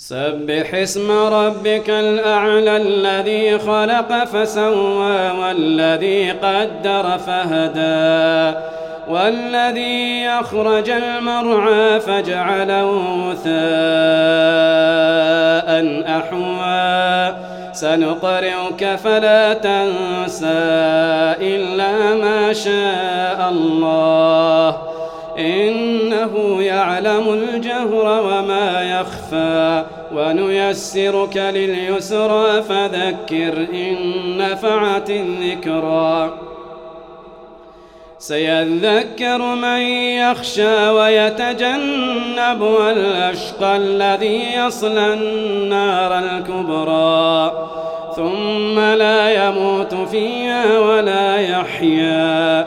سبح اسم ربك الأعلى الذي خلق فسوى والذي قدر فهدى والذي يخرج المرعى فجعله ثاء أحوى سنقرئك فلا تنسى إلا ما شاء الله إنه يعلم الجهر وما يخفى ونيسرك لليسرى فذكر إن نفعت الذكرى. سيذكر من يخشى ويتجنب الأشقى الذي يصلى النار الكبرى. ثم لا يموت فيها ولا يحيا.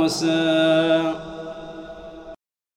وموسى